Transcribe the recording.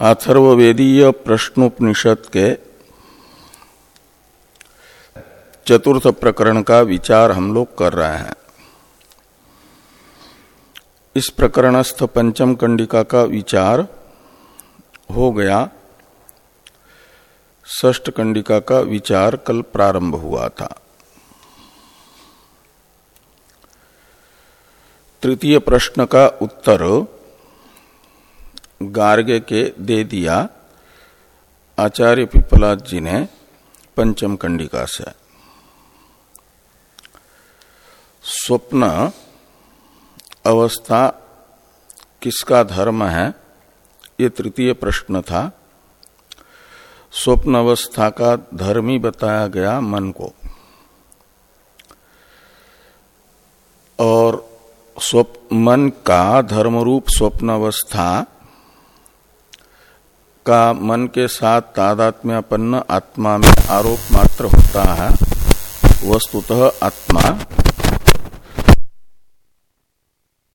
अथर्वेदीय प्रश्नोपनिषद के चतुर्थ प्रकरण का विचार हम लोग कर रहे हैं। इस प्रकरणस्थ पंचम कंडिका का विचार हो गया। ष्ट कंडिका का विचार कल प्रारंभ हुआ था। तृतीय प्रश्न का उत्तर गार्गे के दे दिया आचार्य पिपलाद जी ने पंचम कंडिका से। स्वप्न, अवस्था किसका धर्म है? ये तृतीय प्रश्न था। स्वप्न अवस्था का धर्म ही बताया गया मन को। और मन का धर्मरूप स्वप्न अवस्था का मन के साथ तादात्म्यपन्न आत्मा में आरोप मात्र होता है वस्तुतः आत्मा।